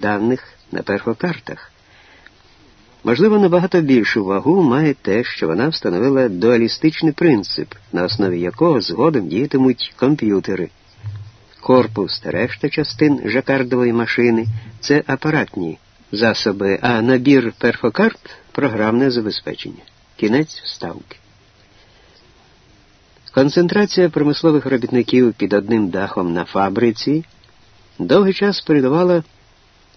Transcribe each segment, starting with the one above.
даних на перфокартах. Можливо, набагато більшу вагу має те, що вона встановила дуалістичний принцип, на основі якого згодом діятимуть комп'ютери. Корпус та решта частин жакардової машини це апаратні засоби, а набір перфокарт програмне забезпечення. Кінець вставки. Концентрація промислових робітників під одним дахом на фабриці довгий час передавала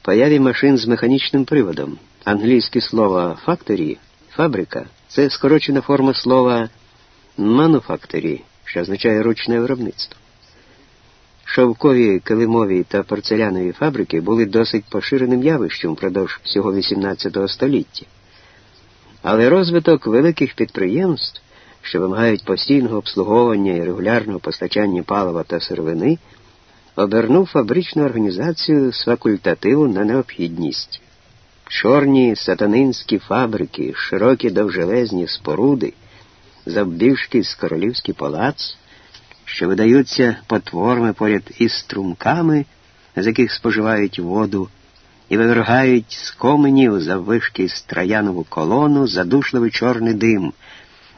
появі машин з механічним приводом. Англійське слово «factory» фабрика це скорочена форма слова «manufactory», що означає ручне виробництво. Шовкові, килимові та порцелянові фабрики були досить поширеним явищем впродовж всього XVIII століття. Але розвиток великих підприємств, що вимагають постійного обслуговування і регулярного постачання палива та сировини, обернув фабричну організацію з факультативу на необхідність. Чорні сатанинські фабрики, широкі довжелезні споруди, завбільшки з королівський палац, що видаються потворами поряд із струмками, з яких споживають воду, і вивергають з коменів заввишки страянову колону задушливий чорний дим.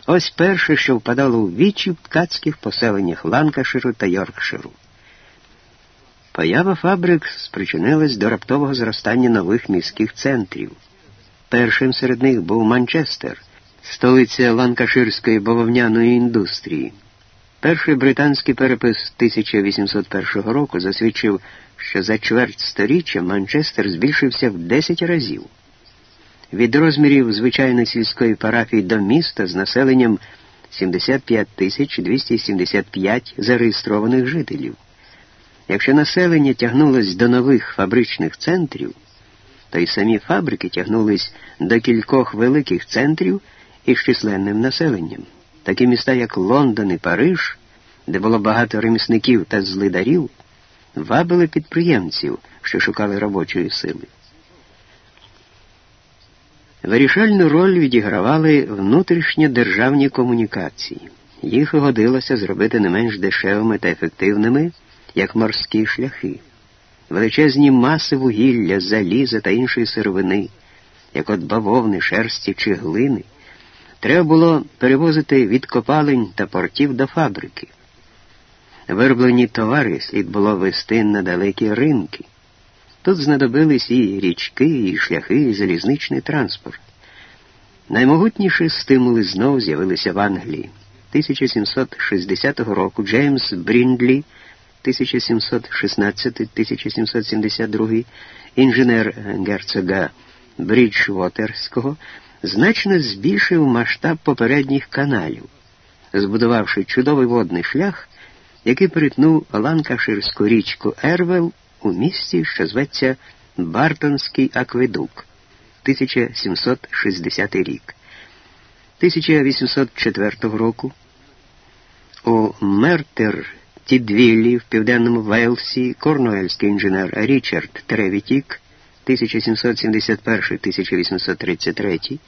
Ось перше, що впадало у вічі в ткацьких поселеннях Ланкаширу та Йоркширу. Поява фабрик спричинилась до раптового зростання нових міських центрів. Першим серед них був Манчестер, столиця ланкаширської бавовняної індустрії. Перший британський перепис 1801 року засвідчив, що за чверть сторіччя Манчестер збільшився в 10 разів. Від розмірів звичайної сільської парафії до міста з населенням 75 тисяч 275 зареєстрованих жителів. Якщо населення тягнулось до нових фабричних центрів, то й самі фабрики тягнулись до кількох великих центрів із численним населенням. Такі міста, як Лондон і Париж, де було багато ремісників та злидарів, вабили підприємців, що шукали робочої сили. Вирішальну роль відігравали внутрішньодержавні комунікації. Їх годилося зробити не менш дешевими та ефективними як морські шляхи, величезні маси вугілля, заліза та іншої сировини, як от бавовни, шерсті чи глини, треба було перевозити від копалень та портів до фабрики. Вироблені товари слід було вести на далекі ринки. Тут знадобились і річки, і шляхи, і залізничний транспорт. Наймогутніші стимули знову з'явилися в Англії. 1760 року Джеймс Бріндлі 1716-1772 інженер герцога Бріджвотерського значно збільшив масштаб попередніх каналів, збудувавши чудовий водний шлях, який перетнув Ланкаширську річку Ервел у місті, що зветься Бартонський акведук, 1760 рік. 1804 року у Мертер Тідвіллі в Південному Вейлсі корнуельський інженер Річард Тревітік 1771-1833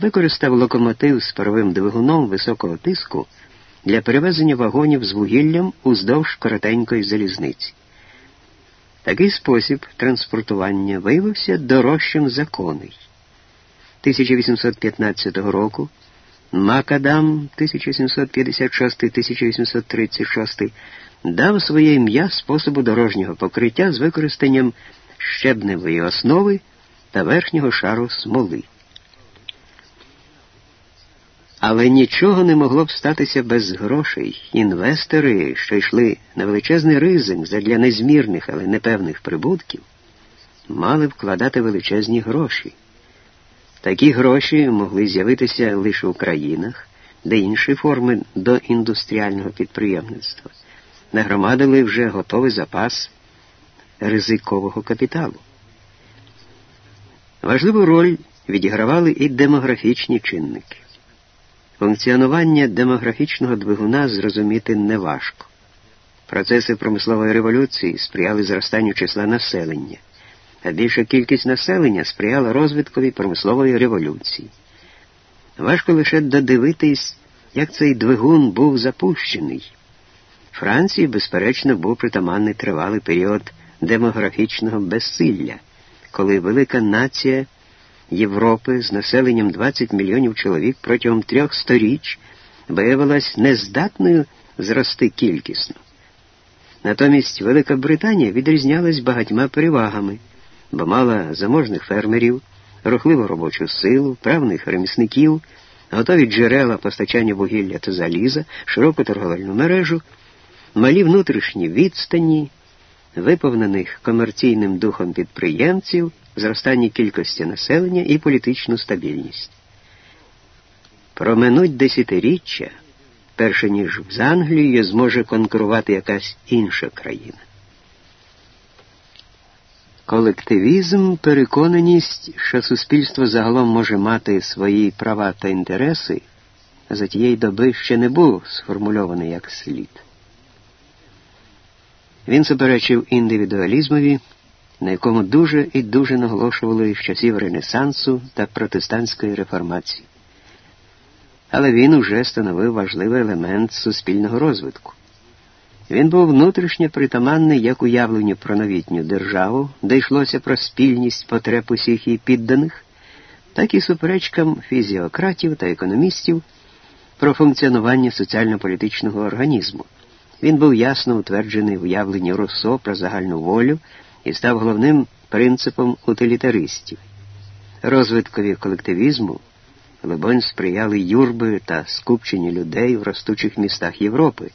використав локомотив з паровим двигуном високого тиску для перевезення вагонів з вугіллям уздовж коротенької залізниці. Такий спосіб транспортування виявився дорожчим законний. 1815 року Макадам 1756-1836 дав своє ім'я способу дорожнього покриття з використанням щебневої основи та верхнього шару смоли. Але нічого не могло б статися без грошей. Інвестори, що йшли на величезний ризик задля незмірних, але непевних прибутків, мали вкладати величезні гроші. Такі гроші могли з'явитися лише в країнах, де інші форми доіндустріального підприємництва нагромадили вже готовий запас ризикового капіталу. Важливу роль відігравали і демографічні чинники. Функціонування демографічного двигуна зрозуміти неважко. Процеси промислової революції сприяли зростанню числа населення а більша кількість населення сприяла розвиткові промислової революції. Важко лише додивитись, як цей двигун був запущений. Франції, безперечно, був притаманний тривалий період демографічного безсилля. коли велика нація Європи з населенням 20 мільйонів чоловік протягом трьох сторіч виявилась нездатною зрости кількісно. Натомість Велика Британія відрізнялась багатьма перевагами, бо мала заможних фермерів, рухливу робочу силу, правних ремісників, готові джерела постачання вугілля та заліза, широку торговельну мережу, малі внутрішні відстані, виповнених комерційним духом підприємців, зростання кількості населення і політичну стабільність. Проминуть десятиріччя, перше ніж з Англією зможе конкурувати якась інша країна. Колективізм переконаність, що суспільство загалом може мати свої права та інтереси, за тієї доби ще не був сформульований як слід. Він суперечив індивідуалізмові, на якому дуже і дуже наголошували з часів Ренесансу та протестантської реформації. Але він уже становив важливий елемент суспільного розвитку. Він був внутрішньо притаманний як уявленню про новітню державу, де йшлося про спільність потреб усіх її підданих, так і суперечкам фізіократів та економістів про функціонування соціально-політичного організму. Він був ясно утверджений в уявленні Руссо про загальну волю і став головним принципом утилітаристів. Розвиткові колективізму, либонь, сприяли юрби та скупчення людей в ростучих містах Європи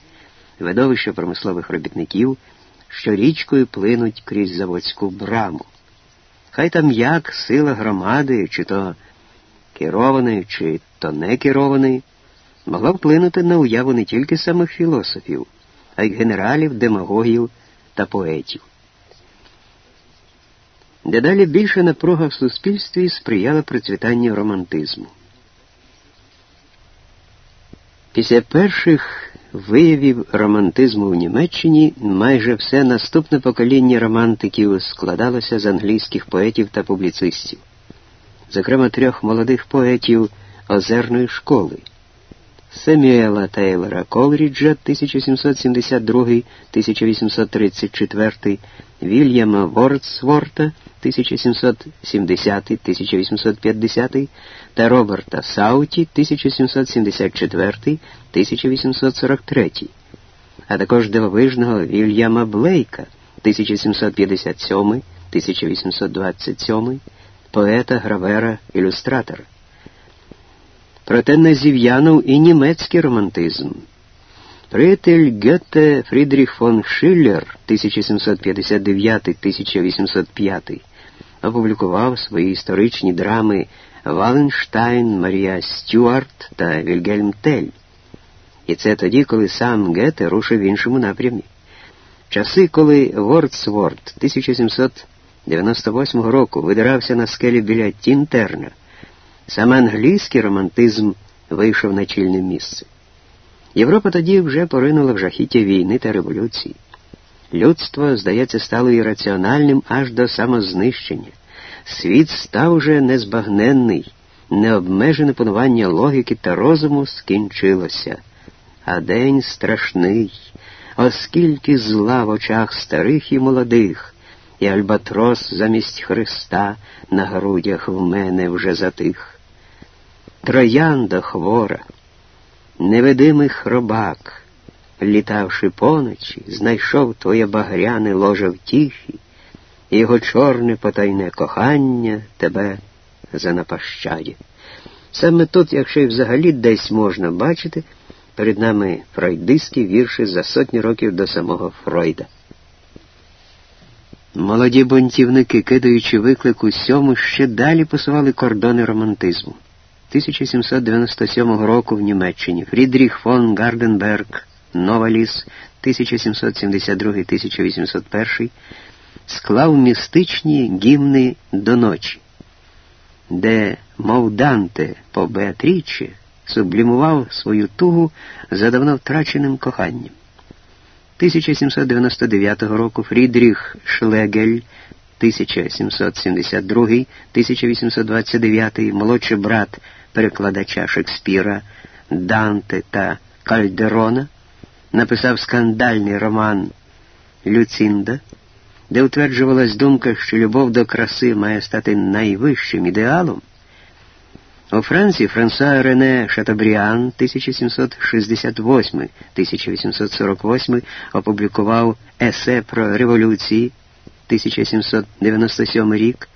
видовище промислових робітників, що річкою плинуть крізь заводську браму. Хай там як сила громади, чи то керований, чи то не керований, могла вплинути на уяву не тільки самих філософів, а й генералів, демагогів та поетів. Дедалі більша напруга в суспільстві сприяла процвітанню романтизму. Після перших виявів романтизму в Німеччині майже все наступне покоління романтиків складалося з англійських поетів та публіцистів, зокрема трьох молодих поетів озерної школи. Семюела Тейлора Колріджа 1772-1834, Вільяма Вордсворта 1770-1850 та Роберта Сауті 1774-1843, а також дивовижного Вільяма Блейка 1757-1827, поета, гравера, ілюстратора. Проте не зів'янув і німецький романтизм. Приятель Гетте Фрідріх фон Шиллер 1759-1805 опублікував свої історичні драми Валенштайн, Марія Стюарт та Вільгельм Тель. І це тоді, коли сам Гете рушив в іншому напрямі. Часи, коли Вордсворд 1798 року видирався на скелі біля Тінтерна, саме англійський романтизм вийшов на чільне місце. Європа тоді вже поринула в жахіття війни та революції. Людство, здається, стало ірраціональним аж до самознищення. Світ став уже незбагненний, необмежене панування логіки та розуму скінчилося. А день страшний, оскільки зла в очах старих і молодих, і альбатрос замість Христа на грудях в мене вже затих. Троянда хвора, невидимий хробак, літавши поночі, знайшов твоє багряне ложе втіхи, і його чорне потайне кохання тебе занапащає. Саме тут, якщо й взагалі десь можна бачити, перед нами фройдистські вірші за сотні років до самого Фройда. Молоді бунтівники, кидаючи виклик усьому, ще далі посували кордони романтизму. 1797 року в Німеччині Фрідріх фон Гарденберг, Новаліс, 1772-1801 склав містичні гімни до ночі, де, мов Данте по Беатрічі, сублімував свою тугу за давно втраченим коханням. 1799 року Фрідріх Шлегель 1772-1829 молодший брат перекладача Шекспіра Данте та Кальдерона написав скандальний роман Люцинда де утверджувалась думка, що любов до краси має стати найвищим ідеалом, у Франції Франсуа Рене Шатабріан 1768-1848 опублікував есе про революції 1797 рік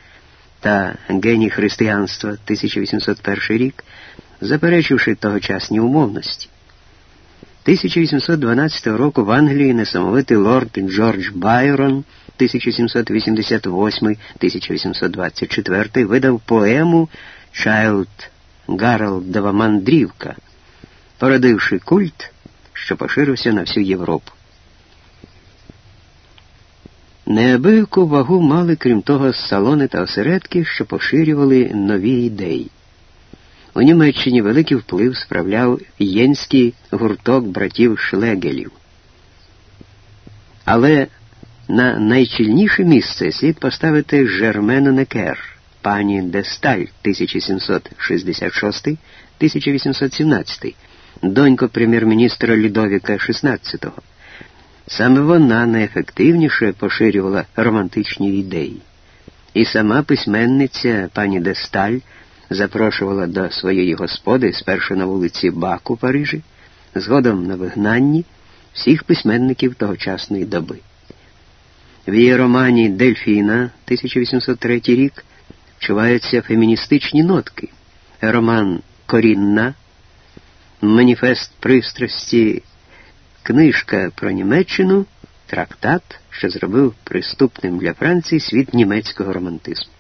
та геній християнства 1801 рік, заперечивши тогочасні умовності. 1812 року в Англії несамовитий лорд Джордж Байрон 1788-1824 видав поему Чайлд Гаралдова мандрівка, породивши культ, що поширився на всю Європу. Неабияку вагу мали, крім того, салони та осередки, що поширювали нові ідеї. У Німеччині великий вплив справляв єнський гурток братів Шлегелів. Але на найчільніше місце слід поставити Жермену Некер пані Десталь 1766-1817, донько прем'єр-міністра Людовіка XVI. Саме вона найефективніше поширювала романтичні ідеї. І сама письменниця пані Десталь запрошувала до своєї господи спершу на вулиці Бак у Парижі, згодом на вигнанні всіх письменників тогочасної доби. В її романі Дельфіна 1803 рік вчуваються феміністичні нотки. Роман Корінна, Маніфест пристрасті, книжка про Німеччину, трактат, що зробив приступним для Франції світ німецького романтизму.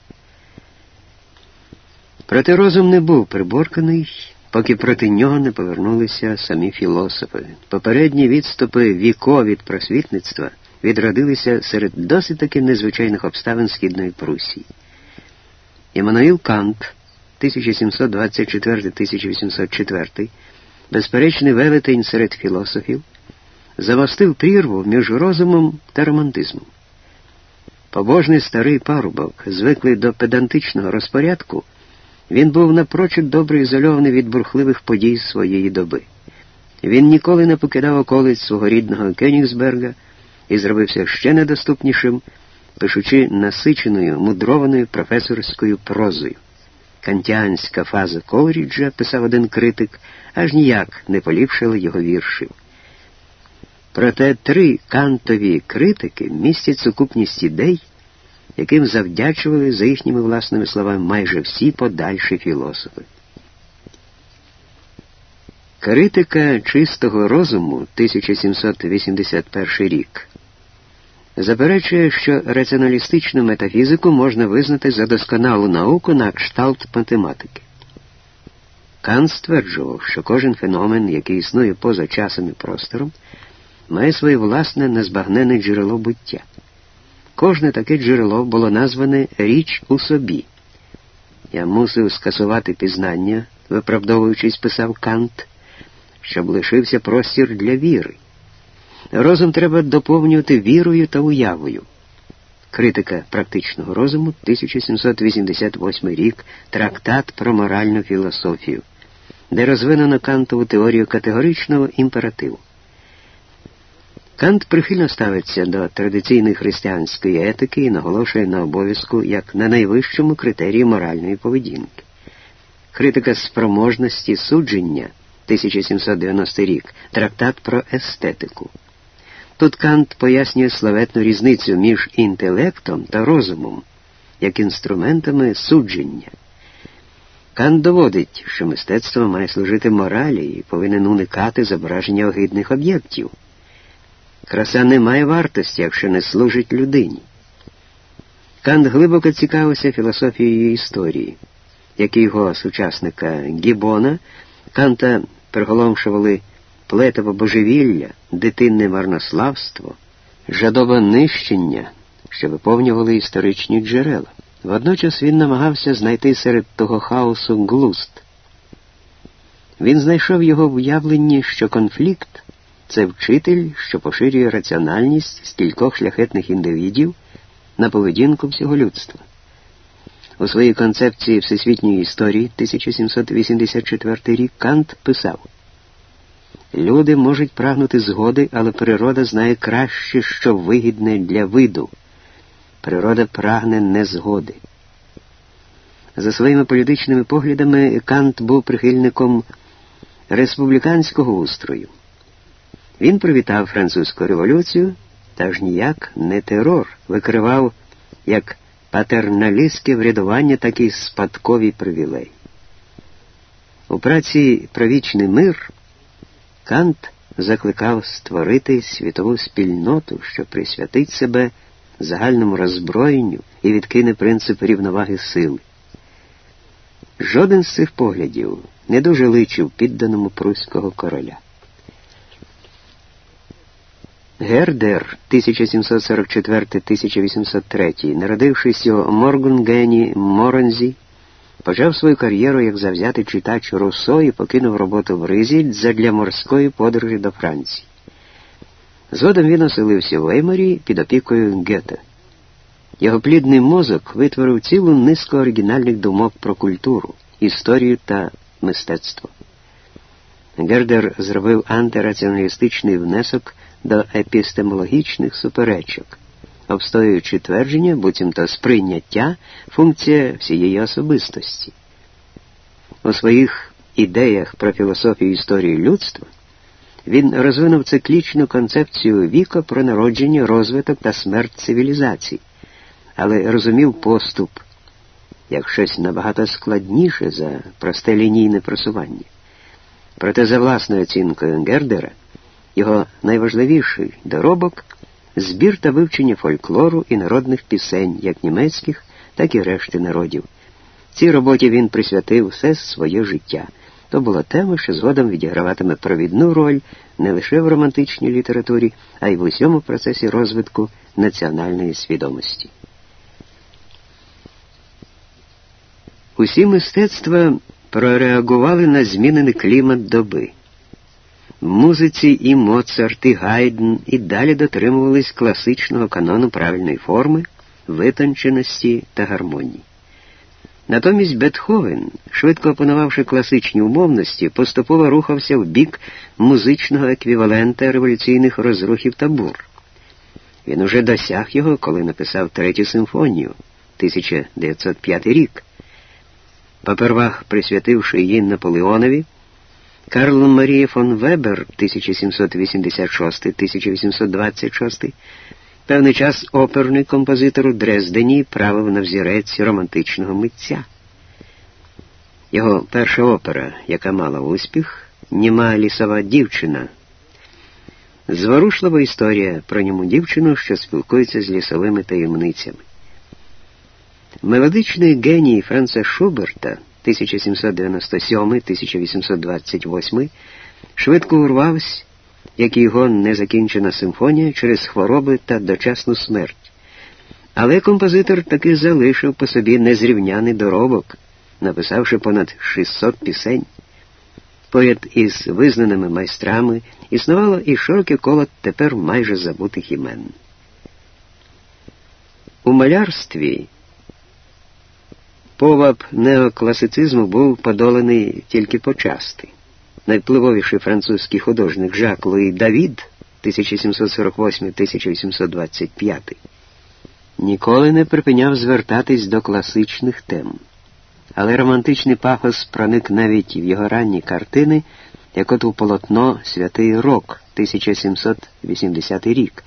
Проте розум не був приборканий, поки проти нього не повернулися самі філософи. Попередні відступи віко від просвітництва відродилися серед досить таки незвичайних обставин Східної Прусії. Іммануїл Кант 1724-1804, безперечний велетень серед філософів, замостив прірву між розумом та романтизмом. Побожний старий парубок, звиклий до педантичного розпорядку, він був напрочуд добре ізольований від бурхливих подій своєї доби. Він ніколи не покидав околиць свого рідного Кенігсберга і зробився ще недоступнішим пишучи насиченою, мудрованою професорською прозою. Кантіанська фаза Колріджа, писав один критик, аж ніяк не поліпшила його віршів. Проте три кантові критики містять сукупність ідей, яким завдячували за їхніми власними словами майже всі подальші філософи. Критика чистого розуму 1781 рік заперечує, що раціоналістичну метафізику можна визнати за досконалу науку на кшталт математики. Кант стверджував, що кожен феномен, який існує поза часом і простором, має своє власне незбагнене джерело буття. Кожне таке джерело було назване річ у собі. Я мусив скасувати пізнання, виправдовуючись, писав Кант, щоб лишився простір для віри. Розум треба доповнювати вірою та уявою. Критика практичного розуму, 1788 рік, трактат про моральну філософію, де розвинено Кантову теорію категоричного імперативу. Кант прихильно ставиться до традиційної християнської етики і наголошує на обов'язку як на найвищому критерії моральної поведінки. Критика спроможності судження, 1790 рік, трактат про естетику. Тут Кант пояснює славетну різницю між інтелектом та розумом, як інструментами судження. Кант доводить, що мистецтво має служити моралі і повинен уникати зображення огидних об'єктів. Краса не має вартості, якщо не служить людині. Кант глибоко цікавився філософією історії, як і його сучасника Гібона, Канта приголомшували плетове божевілля, дитинне марнославство, жадове нищення, що виповнювали історичні джерела. Водночас він намагався знайти серед того хаосу глуст. Він знайшов його в уявленні, що конфлікт це вчитель, що поширює раціональність стількох шляхетних індивідів на поведінку всього людства. У своїй концепції всесвітньої історії 1784 рік Кант писав Люди можуть прагнути згоди, але природа знає краще, що вигідне для виду. природа прагне незгоди. За своїми політичними поглядами Кант був прихильником республіканського устрою. Він привітав французьку революцію та ж ніяк не терор, викривав як патерналістське врядування, так і спадкові привілеї. У праці Провічний мир Кант закликав створити світову спільноту, що присвятить себе загальному роззброєнню і відкине принцип рівноваги сили. Жоден з цих поглядів не дуже личив підданому пруського короля. Гердер 1744-1803, народившись у Моргунгені Моронзі, почав свою кар'єру як завзятий читач Руссо і покинув роботу в Ризі задля морської подорожі до Франції. Згодом він оселився в Ейморі під опікою Гете. Його плідний мозок витворив цілу низку оригінальних думок про культуру, історію та мистецтво. Гердер зробив антираціоналістичний внесок до епістемологічних суперечок, обстоюючи твердження, буцімто сприйняття функція всієї особистості. У своїх ідеях про філософію історії людства він розвинув циклічну концепцію віка про народження, розвиток та смерть цивілізацій, але розумів поступ як щось набагато складніше за просте лінійне просування. Проте, за власною оцінкою Гердера, його найважливіший доробок збір та вивчення фольклору і народних пісень, як німецьких, так і решти народів. Цій роботі він присвятив все своє життя. То була тема, що згодом відіграватиме провідну роль не лише в романтичній літературі, а й в усьому процесі розвитку національної свідомості. Усі мистецтва прореагували на змінений клімат доби. Музиці і Моцарт, і Гайден і далі дотримувались класичного канону правильної форми, витонченості та гармонії. Натомість Бетховен, швидко опанувавши класичні умовності, поступово рухався в бік музичного еквівалента революційних розрухів та бур. Він уже досяг його, коли написав третю симфонію 1905 рік. Попервах присвятивши її Наполеонові, Карл Марія фон Вебер 1786-1826, певний час оперний композитор у Дрездені правив на взірець романтичного митця. Його перша опера, яка мала успіх, Німа лісова дівчина. Зворушлива історія про ньому дівчину, що спілкується з лісовими таємницями. Мелодичний геній Франца Шуберта 1797-1828 швидко урвався, як і його незакінчена симфонія через хвороби та дочасну смерть. Але композитор таки залишив по собі незрівняний доробок, написавши понад 600 пісень. Поряд із визнаними майстрами існувало і широке коло тепер майже забутих імен. У малярстві Поваб неокласицизму був подоланий тільки почасти. Найвпливовіший французький художник Жак Луї Давід 1748-1825 ніколи не припиняв звертатись до класичних тем. Але романтичний пафос проник навіть в його ранні картини, як от у полотно Святий Рок 1780 рік,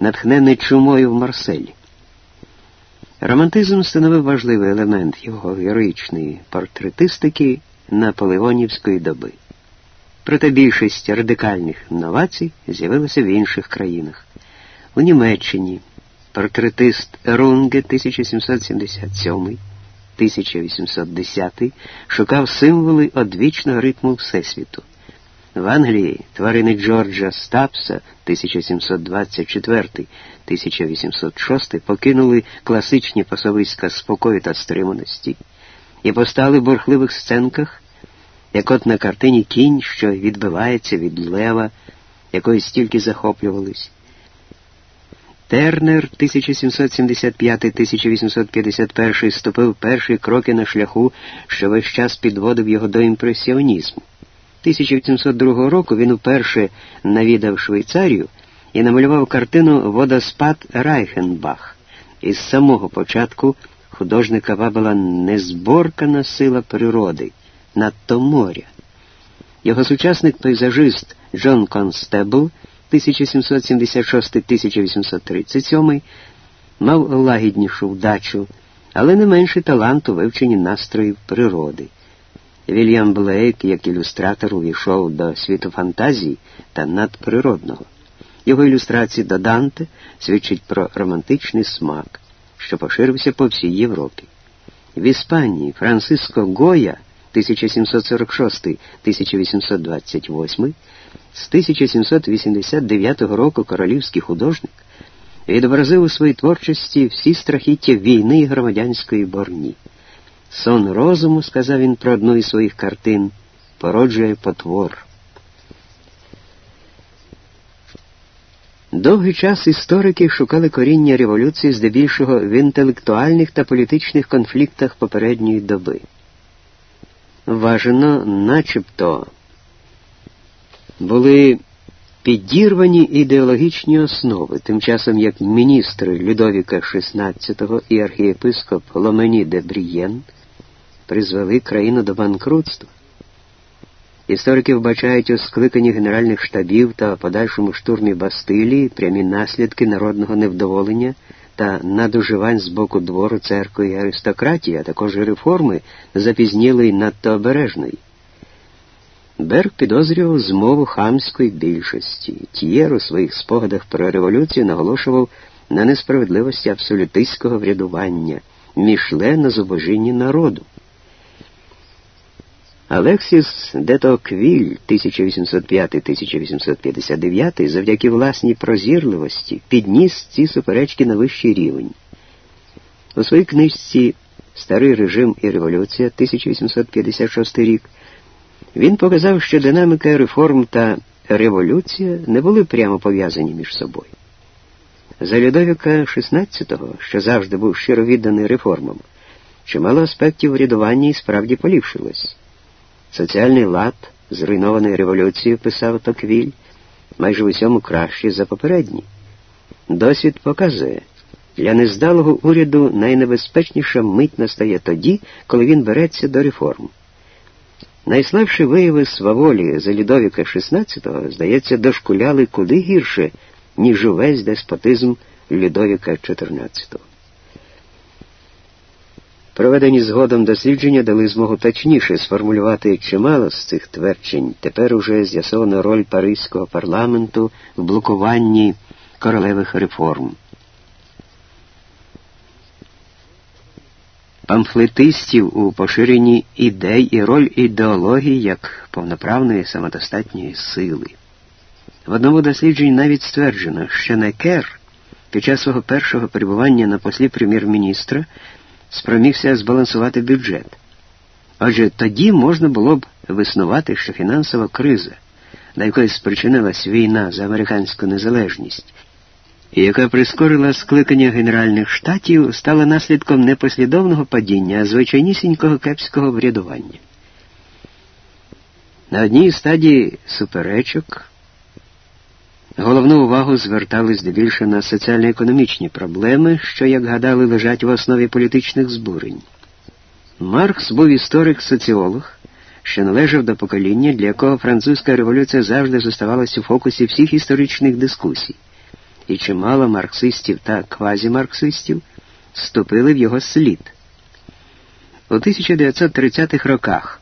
натхнений чумою в Марселі. Романтизм становив важливий елемент його героїчної портретистики наполеонівської доби. Проте більшість радикальних новацій з'явилася в інших країнах. У Німеччині портретист Рунге 1777-1810 шукав символи одвічного ритму Всесвіту. В Англії тварини Джорджа Стапса 1724-1806 покинули класичні пасовиська спокою та стриманості і постали в бурхливих сценках, як от на картині кінь, що відбивається від лева, якої стільки захоплювались. Тернер 1775-1851 ступив перші кроки на шляху, що весь час підводив його до імпресіонізму. 1802 року він уперше навідав Швейцарію і намалював картину Водоспад Райхенбах, із самого початку художника вабила незборкана сила природи, надто моря. Його сучасник пейзажист Джон Констебл 1776-1837 мав лагіднішу вдачу, але не менше таланту вивчені настроїв природи. Вільям Блейк, як ілюстратор, увійшов до світу фантазії та надприродного. Його ілюстрації до Данте свідчать про романтичний смак, що поширився по всій Європі. В Іспанії Франциско Гоя 1746-1828 з 1789 року королівський художник відобразив у своїй творчості всі страхіття війни і громадянської борні. Сон розуму, сказав він про одну із своїх картин, породжує потвор. Довгий час історики шукали коріння революції здебільшого в інтелектуальних та політичних конфліктах попередньої доби. Важено, начебто, були підірвані ідеологічні основи, тим часом як міністри Людовіка XVI і архієпископ Ломені де Брієн призвели країну до банкрутства. Історики вбачають у скликанні генеральних штабів та подальшому штурмі Бастилії прямі наслідки народного невдоволення та надуживань з боку двору церкви і аристократії, а також реформи запізнілої надто обережної. Берг підозрював змову хамської більшості. Тієр у своїх спогадах про революцію наголошував на несправедливості абсолютистського врядування, мішле на зубожінні народу. Алексіс Детоквіль 1805-1859 завдяки власній прозірливості підніс ці суперечки на вищий рівень. У своїй книжці Старий режим і революція 1856 рік він показав, що динаміка реформ та революція не були прямо пов'язані між собою. За Людовіка XVI, що завжди був щиро відданий реформам, чимало аспектів врядування і справді поліпшилось. Соціальний лад, зруйнований революцією, писав Токвіль, майже в усьому кращий за попередній. Досвід показує, для нездалого уряду найнебезпечніша мить настає тоді, коли він береться до реформ. Найслабші вияви сваволі за Людовіка XVI, здається, дошкуляли куди гірше, ніж увесь деспотизм Людовіка XIV. Проведені згодом дослідження дали змогу точніше сформулювати чимало з цих тверджень. Тепер уже з'ясована роль Паризького парламенту в блокуванні королевих реформ. Памфлетистів у поширенні ідей і роль ідеології як повноправної самодостатньої сили. В одному дослідженні навіть стверджено, що Некер під час свого першого перебування на послі прем'єр-міністра спромігся збалансувати бюджет. Отже, тоді можна було б виснувати, що фінансова криза, на якої спричинилась війна за американську незалежність, яка прискорила скликання Генеральних штатів, стала наслідком непослідовного падіння, а звичайнісінького кепського врядування. На одній стадії суперечок головну увагу звертали здебільшого на соціально-економічні проблеми, що, як гадали, лежать в основі політичних збурень. Маркс був історик-соціолог, що належав до покоління, для якого французька революція завжди зоставалася у фокусі всіх історичних дискусій, і чимало марксистів та квазімарксистів вступили в його слід. У 1930-х роках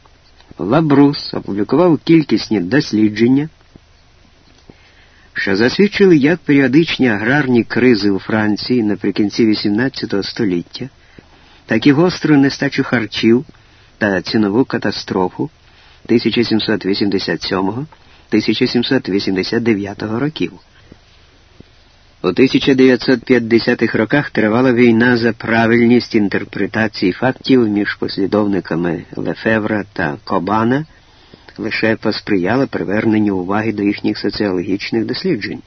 Лабрус опублікував кількісні дослідження що засвідчили, як періодичні аграрні кризи у Франції наприкінці XVIII століття, так і гостру нестачу харчів та цінову катастрофу 1787-1789 років. У 1950-х роках тривала війна за правильність інтерпретації фактів між послідовниками Лефевра та Кобана лише посприяла приверненню уваги до їхніх соціологічних досліджень.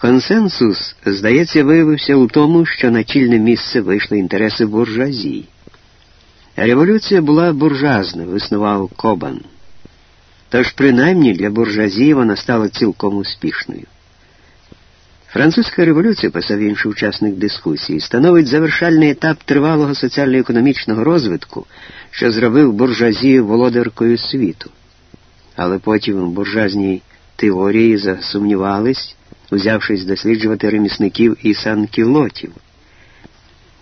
Консенсус, здається, виявився у тому, що на чільне місце вийшли інтереси буржуазії. Революція була буржуазна, виснував Кобан. Тож, принаймні, для буржуазії вона стала цілком успішною. Французька революція, писав інший учасник дискусії, становить завершальний етап тривалого соціально-економічного розвитку, що зробив буржуазію володаркою світу. Але потім буржуазні теорії засумнівались, узявшись досліджувати ремісників і санкілотів.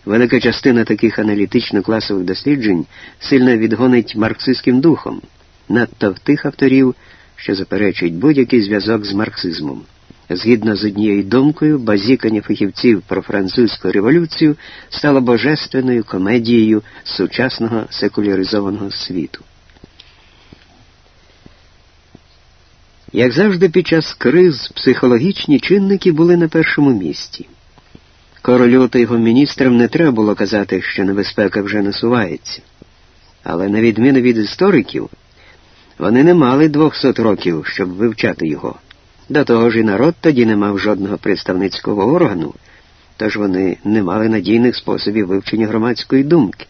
Велика частина таких аналітично-класових досліджень сильно відгонить марксистським духом, надто в тих авторів, що заперечують будь-який зв'язок з марксизмом. Згідно з однією думкою, базікання фахівців про французьку революцію стало божественною комедією сучасного секуляризованого світу. Як завжди, під час криз психологічні чинники були на першому місці. Королю та його міністрам не треба було казати, що небезпека вже насувається. Але на відміну від істориків, вони не мали 200 років, щоб вивчати його. До того ж і народ тоді не мав жодного представницького органу, тож вони не мали надійних способів вивчення громадської думки.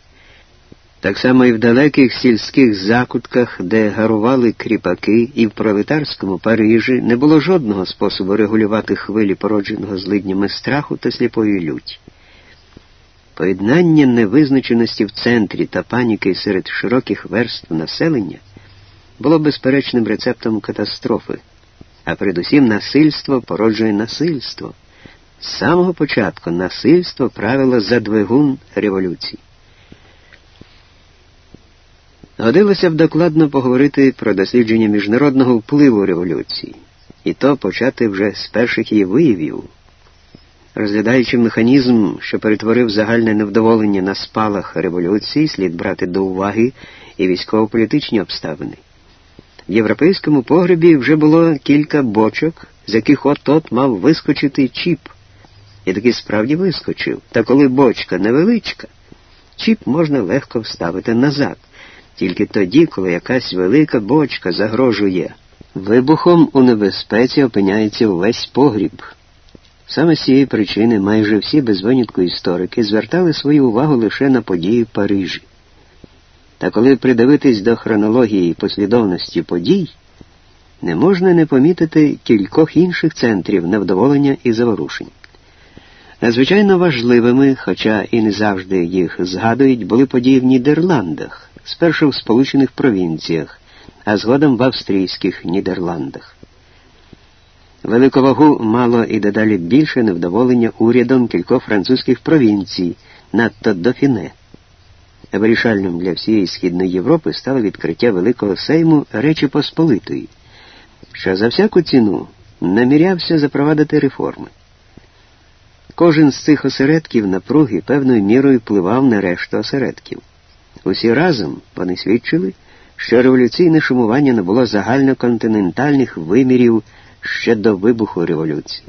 Так само і в далеких сільських закутках, де гарували кріпаки, і в пролетарському Парижі не було жодного способу регулювати хвилі породженого злиднями страху та сліпої люті. Поєднання невизначеності в центрі та паніки серед широких верств населення було безперечним рецептом катастрофи, а передусім насильство породжує насильство. З самого початку насильство правило за двигун революції. Годилося б докладно поговорити про дослідження міжнародного впливу революції, і то почати вже з перших її виявів, розглядаючи механізм, що перетворив загальне невдоволення на спалах революції, слід брати до уваги і військово-політичні обставини. В європейському погребі вже було кілька бочок, з яких от-от мав вискочити чіп. І таки справді вискочив. Та коли бочка невеличка, чіп можна легко вставити назад тільки тоді, коли якась велика бочка загрожує. Вибухом у небезпеці опиняється увесь погріб. Саме з цієї причини майже всі без винятку історики звертали свою увагу лише на події в Парижі. Та коли придивитись до хронології послідовності подій, не можна не помітити кількох інших центрів невдоволення і заворушень. Надзвичайно важливими, хоча і не завжди їх згадують, були події в Нідерландах спершу в Сполучених провінціях, а згодом в австрійських Нідерландах. Велику вагу мало і дедалі більше невдоволення урядом кількох французьких провінцій, надто Дофіне. Вирішальним для всієї Східної Європи стало відкриття Великого Сейму Речі Посполитої, що за всяку ціну намірявся запровадити реформи. Кожен з цих осередків напруги певною мірою впливав на решту осередків. Усі разом вони свідчили, що революційне шумування набуло загальноконтинентальних вимірів ще до вибуху революції.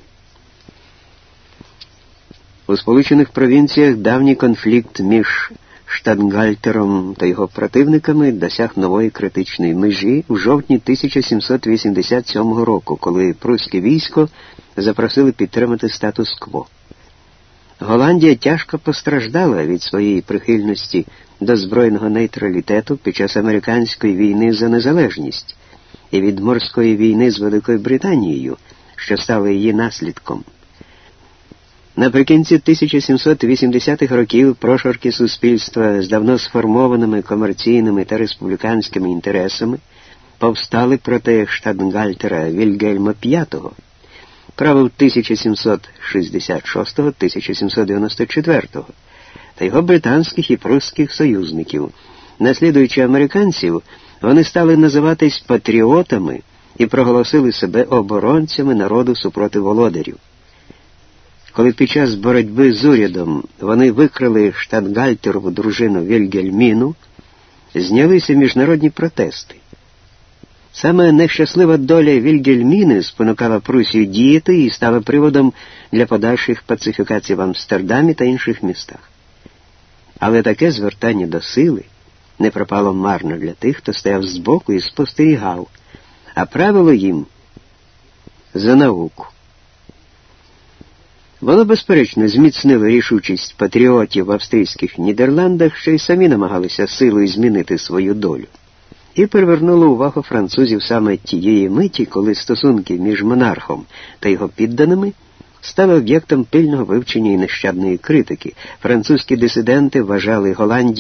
У Сполучених провінціях давній конфлікт між Штангальтером та його противниками досяг нової критичної межі в жовтні 1787 року, коли прусське військо запросили підтримати статус-кво. Голландія тяжко постраждала від своєї прихильності до збройного нейтралітету під час американської війни за незалежність і від морської війни з Великою Британією, що стала її наслідком. Наприкінці 1780-х років прошарки суспільства з давно сформованими комерційними та республіканськими інтересами повстали проти штатгальтера Вільгельма V, правив 1766-1794 та його британських і прусських союзників. Наслідуючи американців, вони стали називатись патріотами і проголосили себе оборонцями народу супроти володарів. Коли під час боротьби з урядом вони викрили штатгальтерову дружину Вільгельміну, знялися міжнародні протести. Саме нещаслива доля Вільгельміни спонукала Прусію діяти і стала приводом для подальших пацифікацій в Амстердамі та інших містах. Але таке звертання до сили не пропало марно для тих, хто стояв збоку і спостерігав, а правило їм за науку. Воно, безперечно, зміцнило рішучість патріотів в австрійських Нідерландах, що й самі намагалися силою змінити свою долю, і привернуло увагу французів саме тієї миті, коли стосунки між монархом та його підданими стали об'єктом пильного вивчення і нещадної критики. Французькі дисиденти вважали Голландію